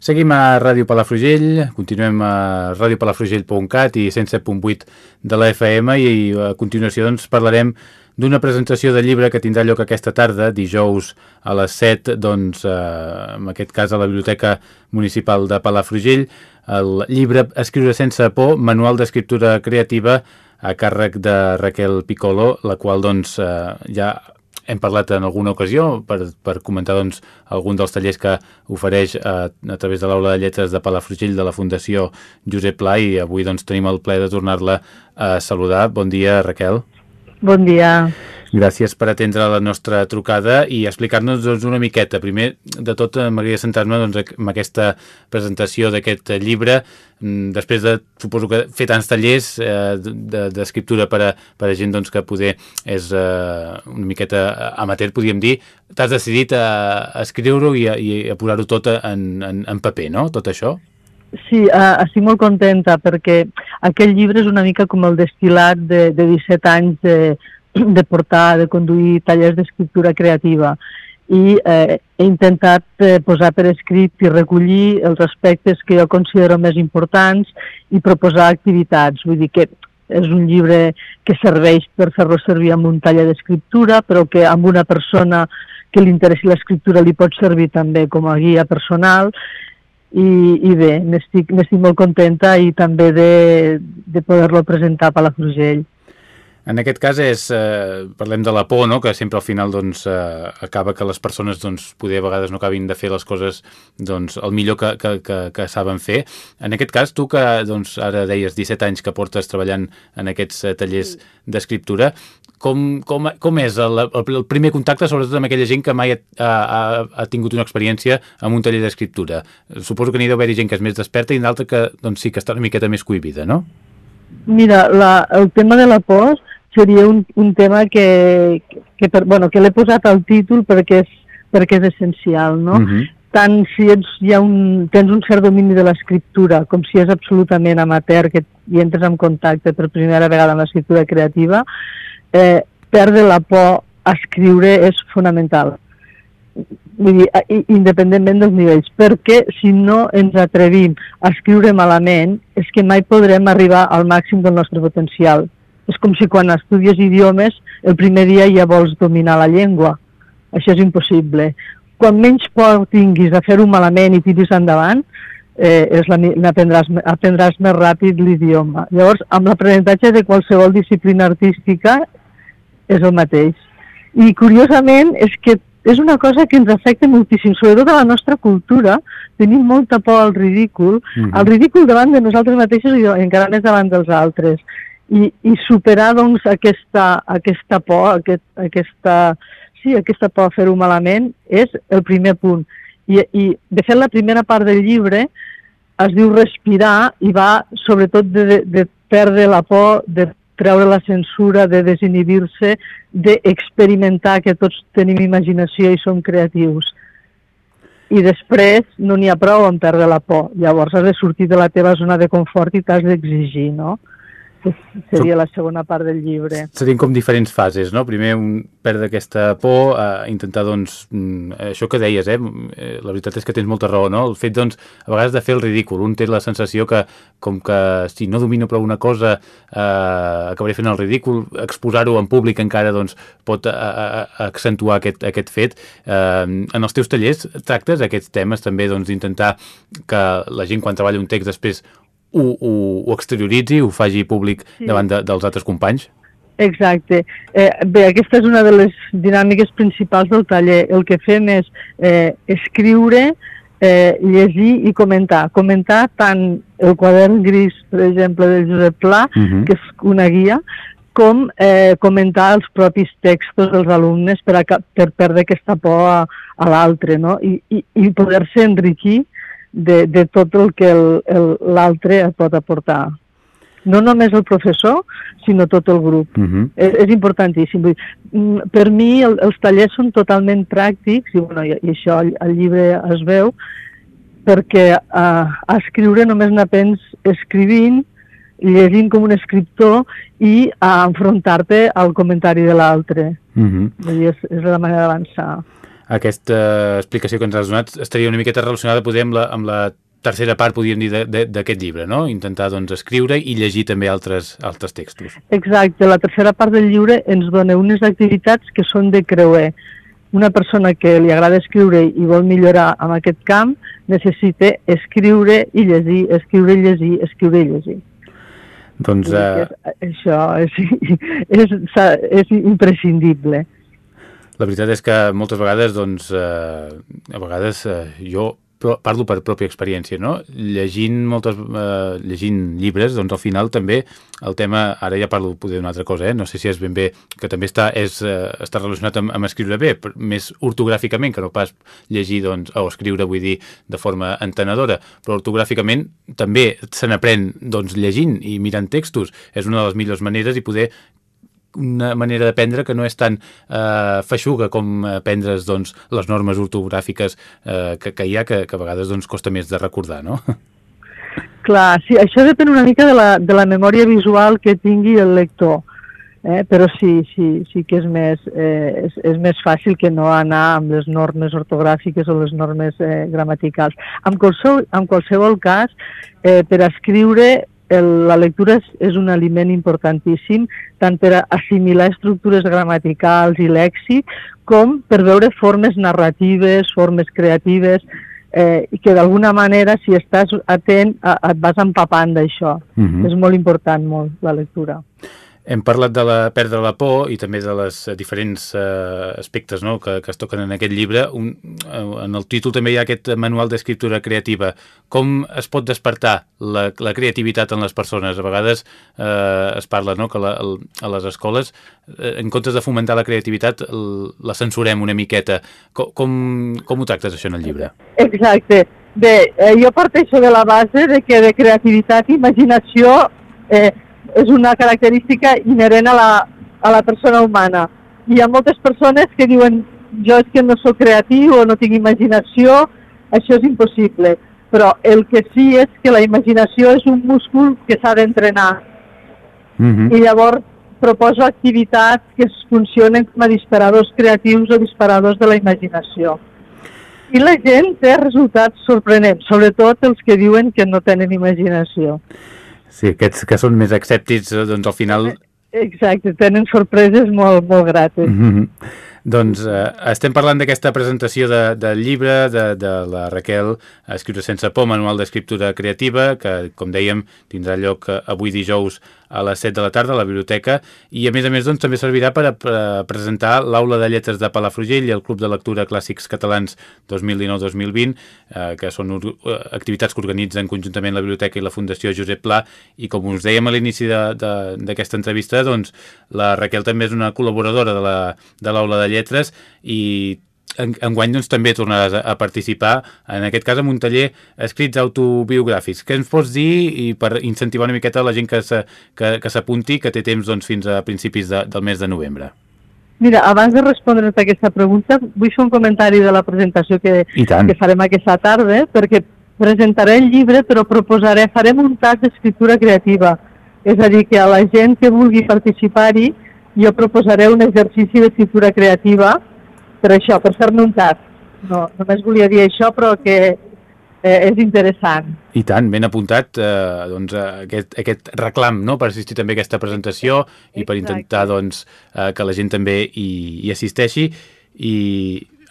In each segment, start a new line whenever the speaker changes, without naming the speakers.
Seguim a Ràdio Palafrugell, continuem a radiopalafrugell.cat i 107.8 de la FM i a continuació doncs, parlarem d'una presentació de llibre que tindrà lloc aquesta tarda, dijous a les 7, doncs, eh, en aquest cas a la Biblioteca Municipal de Palafrugell, el llibre Escriure sense por, manual d'escriptura creativa a càrrec de Raquel Piccolo, la qual doncs, eh, ja hem parlat en alguna ocasió per, per comentar doncs, algun dels tallers que ofereix a, a través de l'Aula de Lletres de Palafrugell de la Fundació Josep Pla i avui doncs, tenim el ple de tornar-la a saludar. Bon dia, Raquel.
Bon dia.
Gràcies per atendre la nostra trucada i explicar-nos doncs, una miqueta. Primer de tot, eh, m'agradaria centrar-me doncs, en aquesta presentació d'aquest llibre, mm, després de, suposo que, fer tants tallers eh, d'escriptura de, per, a, per a gent doncs, que poder és eh, una miqueta amateur, podríem dir, t'has decidit a, escriure-ho i a, a posar-ho tot en, en, en paper, no?, tot això?
Sí, uh, estic molt contenta perquè aquest llibre és una mica com el destil·lat de, de 17 anys de, de portar, de conduir tallers d'escriptura creativa i eh, he intentat eh, posar per escrit i recollir els aspectes que jo considero més importants i proposar activitats. Vull dir que és un llibre que serveix per fer-lo servir amb un taller d'escriptura, però que amb una persona que li interessi l'escriptura li pot servir també com a guia personal i, i bé, n'estic molt contenta i també de, de poder-lo presentar a Palafrugell.
En aquest cas és, eh, parlem de la por, no? que sempre al final doncs, eh, acaba que les persones doncs, poder a vegades no acabin de fer les coses doncs, el millor que, que, que, que saben fer. En aquest cas, tu que doncs, ara deies 17 anys que portes treballant en aquests eh, tallers d'escriptura, com, com, com és el, el, el primer contacte, sobretot amb aquella gent que mai ha, ha, ha tingut una experiència amb un taller d'escriptura? Suposo que n'hi deu haver gent que és més desperta i d'altra que doncs, sí que està una miqueta més cohibida, no?
Mira, la, el tema de la por seria un, un tema que, que, per, bueno, que l'he posat al títol perquè és, perquè és essencial, no? Uh mhm. -huh. Tant si ets, hi ha un, tens un cert domini de l'escriptura com si és absolutament amateur que hi entres en contacte per primera vegada amb l'escriptura creativa, eh, perdre la por a escriure és fonamental. Vull dir, independentment dels nivells, perquè si no ens atrevim a escriure malament és que mai podrem arribar al màxim del nostre potencial és com si quan estudies idiomes el primer dia ja vols dominar la llengua. Això és impossible. Quan menys por tinguis a fer-ho malament i tiris endavant, eh, és la, aprendràs, aprendràs més ràpid l'idioma. Llavors, amb l'aprenentatge de qualsevol disciplina artística és el mateix. I curiosament és que és una cosa que ens afecta moltíssim, sobretot a la nostra cultura, tenim molta por al ridícul, mm -hmm. al ridícul davant de nosaltres mateixos i encara més davant dels altres i, i superar doncs, aquesta, aquesta por, aquest, aquesta, sí, aquesta por a fer-ho malament és el primer punt. I, I, de fet, la primera part del llibre es diu respirar i va sobretot de, de, perdre la por, de treure la censura, de desinhibir-se, d'experimentar que tots tenim imaginació i som creatius. I després no n'hi ha prou en perdre la por. Llavors has de sortir de la teva zona de confort i t'has d'exigir, no? Seria la segona part del llibre.
Serien com diferents fases, no? Primer un perdre aquesta por, a intentar, doncs, mm, això que deies, eh? eh? La veritat és que tens molta raó, no? El fet, doncs, a vegades de fer el ridícul. Un té la sensació que, com que si no domino prou una cosa, eh, acabaré fent el ridícul. Exposar-ho en públic encara, doncs, pot a, a, a accentuar aquest, aquest fet. Eh, en els teus tallers tractes aquests temes també, doncs, d'intentar que la gent, quan treballa un text, després ho, ho, ho exterioritzi, ho faci públic sí. davant de, dels altres companys?
Exacte. Eh, bé, aquesta és una de les dinàmiques principals del taller. El que fem és eh, escriure, eh, llegir i comentar. Comentar tant el quadern gris, per exemple, de Josep Pla, uh mhm. -huh. que és una guia, com eh, comentar els propis textos dels alumnes per, a, per perdre aquesta por a, a l'altre, no? I, i, i poder-se enriquir de, de tot el que l'altre et pot aportar. No només el professor, sinó tot el grup. Uh -huh. és, és importantíssim. Mm, per mi el, els tallers són totalment pràctics, i, bueno, i, i això al, al llibre es veu, perquè uh, a escriure només n'aprens escrivint, llegint com un escriptor i a enfrontar-te al comentari de l'altre. Uh -huh. És, és la manera d'avançar.
Aquesta explicació que ens has donat estaria una miqueta relacionada poder amb la, amb la tercera part, podríem dir, d'aquest llibre, no? Intentar doncs, escriure i llegir també altres, altres textos.
Exacte, la tercera part del llibre ens dona unes activitats que són de creuer. Una persona que li agrada escriure i vol millorar en aquest camp necessita escriure i llegir, escriure i llegir, escriure i llegir.
Doncs... Uh...
Això és, és, és imprescindible.
La veritat és que moltes vegades, doncs, eh, a vegades eh, jo parlo per pròpia experiència, no? Llegint moltes, eh, llegint llibres, doncs al final també el tema, ara ja parlo d'una altra cosa, eh? no sé si és ben bé, que també està, és, eh, està relacionat amb, amb escriure bé, més ortogràficament que no pas llegir, doncs, o escriure, vull dir, de forma entenedora, però ortogràficament també se n'aprèn, doncs, llegint i mirant textos. És una de les millors maneres i poder una manera d'aprendre que no és tan eh, feixuga com aprendre's doncs, les normes ortogràfiques eh, que, que hi ha, que, que a vegades doncs, costa més de recordar, no?
Clar, sí, això depèn una mica de la, de la memòria visual que tingui el lector, eh? però sí, sí, sí que és més, eh, és, és més fàcil que no anar amb les normes ortogràfiques o les normes eh, gramaticals. En qualsevol, en qualsevol cas, eh, per escriure el, la lectura és, és un aliment importantíssim tant per assimilar estructures gramaticals i lèxic com per veure formes narratives, formes creatives, eh, i que d'alguna manera, si estàs atent, et vas empapant d'això. Uh mhm. -huh. És molt important, molt, la lectura.
Hem parlat de la perdre la por i també de les diferents eh, aspectes no? que, que es toquen en aquest llibre. Un, eh, en el títol també hi ha aquest manual d'escriptura creativa. Com es pot despertar la, la creativitat en les persones? A vegades eh, es parla no? que la, el, a les escoles, eh, en comptes de fomentar la creativitat, el, la censurem una miqueta. Com, com, com ho tractes, això, en el llibre?
Exacte. Bé, eh, jo parteixo de la base de que de creativitat i imaginació eh, és una característica inherent a la, a la persona humana. Hi ha moltes persones que diuen jo és que no sóc creatiu o no tinc imaginació, això és impossible. Però el que sí és que la imaginació és un múscul que s'ha d'entrenar. Mm -hmm. I llavors proposo activitats que funcionen com a disparadors creatius o disparadors de la imaginació. I la gent té resultats sorprenents, sobretot els que diuen que no tenen imaginació.
Sí, aquests que són més escèptics, eh, doncs al final...
Exacte, tenen sorpreses molt, molt grates. Mm -hmm.
Doncs eh, estem parlant d'aquesta presentació de, del llibre de, de la Raquel, Escriure sense por, manual d'escriptura creativa, que, com dèiem, tindrà lloc eh, avui dijous a les 7 de la tarda a la biblioteca i a més a més doncs, també servirà per a, presentar l'Aula de Lletres de Palafrugell i el Club de Lectura Clàssics Catalans 2019-2020 eh, que són uh, activitats que organitzen conjuntament la Biblioteca i la Fundació Josep Pla. I com us dèiem a l'inici d'aquesta entrevista doncs la Raquel també és una col·laboradora de l'Aula de, de Lletres i en, enguany doncs, també tornaràs a, a participar, en aquest cas en un taller escrits autobiogràfics. Què ens pots dir i per incentivar una miqueta la gent que s'apunti, que, que té temps doncs, fins a principis de, del mes de novembre?
Mira, abans de respondre't a aquesta pregunta, vull fer un comentari de la presentació que, que farem aquesta tarda, perquè presentaré el llibre, però proposaré, farem un tas d'escriptura creativa. És a dir, que a la gent que vulgui participar-hi, jo proposaré un exercici d'escriptura creativa per això, per fer-ne un tas. No, només volia dir això, però que eh, és interessant.
I tant, ben apuntat eh, doncs, aquest, aquest reclam no? per assistir també a aquesta presentació i per intentar doncs, eh, que la gent també hi, hi assisteixi i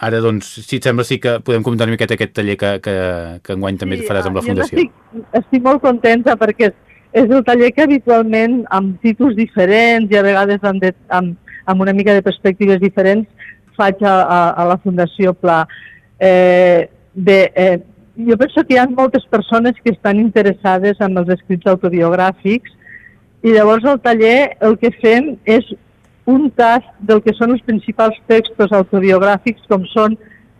ara, doncs, si et sembla, sí que podem comentar una miqueta aquest taller que, que, que enguany també sí, faràs amb la Fundació.
Estic, estic molt contenta perquè és el taller que habitualment, amb títols diferents i a vegades amb, de, amb, amb una mica de perspectives diferents, faig a, a, a la Fundació Pla. Eh, bé, eh, jo penso que hi ha moltes persones que estan interessades en els escrits autobiogràfics i llavors al taller el que fem és un tast del que són els principals textos autobiogràfics com són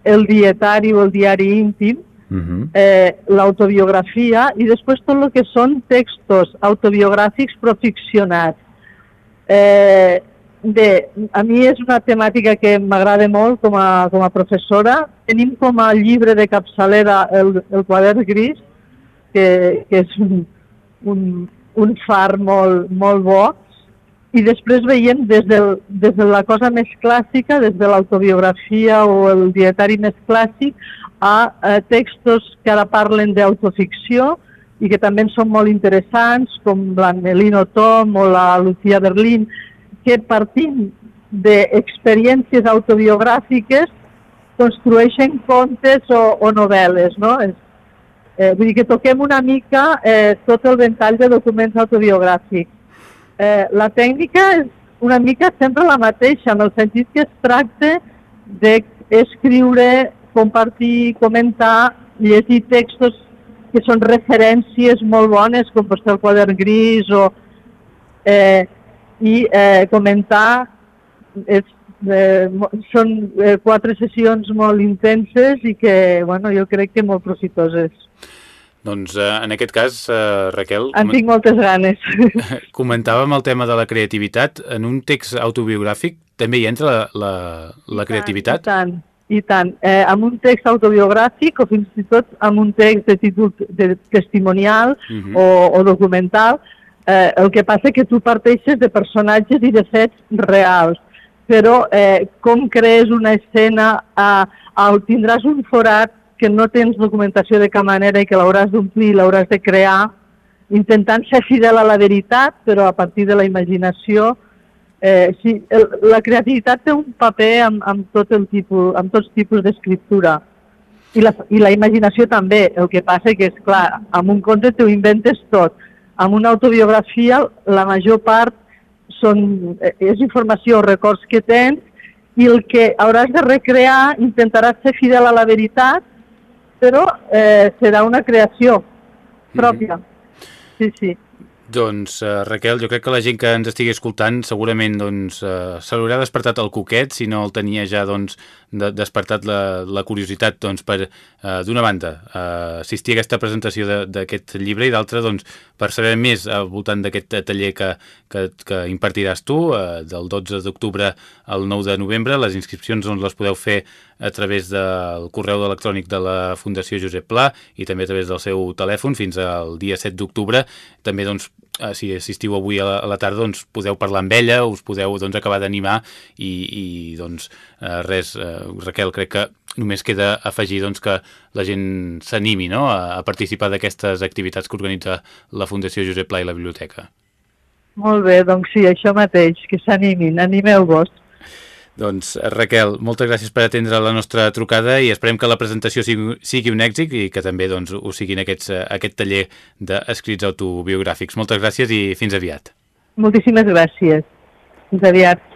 el dietari o el diari íntim, uh mhm. -huh. eh, l'autobiografia i després tot el que són textos autobiogràfics però ficcionats. Eh, Bé, a mi és una temàtica que m'agrada molt com a, com a professora. Tenim com a llibre de capçalera el, el quadern gris, que, que és un, un, un far molt, molt bo, i després veiem des, del, des de la cosa més clàssica, des de l'autobiografia o el dietari més clàssic, a, a textos que ara parlen d'autoficció i que també són molt interessants, com la Melino Tom o la Lucía Berlín, que partint d'experiències autobiogràfiques construeixen contes o, o novel·les, no? És, eh, vull dir que toquem una mica eh, tot el ventall de documents autobiogràfics eh, la tècnica és una mica sempre la mateixa, en el sentit que es tracta d'escriure, compartir, comentar, llegir textos que són referències molt bones, com pot ser el quadern gris, o, eh, i eh, comentar. És, eh, són eh, quatre sessions molt intenses i que, bueno, jo crec que molt profitoses.
Doncs eh, en aquest cas, eh, Raquel...
En tinc moltes ganes.
Comentàvem el tema de la creativitat. En un text autobiogràfic també hi entra la, la, la I creativitat?
Tant, i tant, i tant. Eh, amb un text autobiogràfic o fins i tot amb un text de títol de testimonial uh mhm. -huh. o, o documental, eh, el que passa que tu parteixes de personatges i de fets reals, però eh, com crees una escena, eh, tindràs un forat que no tens documentació de cap manera i que l'hauràs d'omplir, l'hauràs de crear, intentant ser fidel a la veritat, però a partir de la imaginació. Eh, sí, el, la creativitat té un paper amb, amb, tot el tipus, amb tots tipus d'escriptura. I la, I la imaginació també. El que passa que, és clar, amb un conte t'ho inventes tot. Amb una autobiografia, la major part són, eh, és informació o records que tens i el que hauràs de recrear intentaràs ser fidel a la veritat però eh, serà una creació pròpia. Mm -hmm. Sí, sí.
Doncs, uh, Raquel, jo crec que la gent que ens estigui escoltant segurament doncs, uh, se l'haurà despertat el coquet, si no el tenia ja doncs, de, despertat la, la curiositat doncs, per, uh, d'una banda, uh, assistir a aquesta presentació d'aquest llibre i d'altra doncs, per saber més al voltant d'aquest taller que, que, que impartiràs tu, uh, del 12 d'octubre al 9 de novembre. Les inscripcions doncs, les podeu fer a través del correu electrònic de la Fundació Josep Pla i també a través del seu telèfon fins al dia 7 d'octubre. També doncs, eh, si assistiu avui a la, a la tarda doncs, podeu parlar amb ella, us podeu doncs, acabar d'animar i, i doncs, eh, res, eh, Raquel, crec que només queda afegir doncs, que la gent s'animi no? a, a participar d'aquestes activitats que organitza la Fundació Josep Pla i la Biblioteca.
Molt bé, doncs sí, això mateix, que s'animin, animeu-vos.
Doncs Raquel, moltes gràcies per atendre la nostra trucada i esperem que la presentació sigui, sigui un èxit i que també doncs, ho siguin aquests, aquest taller d'escrits autobiogràfics. Moltes gràcies i fins aviat.
Moltíssimes gràcies. Fins aviat.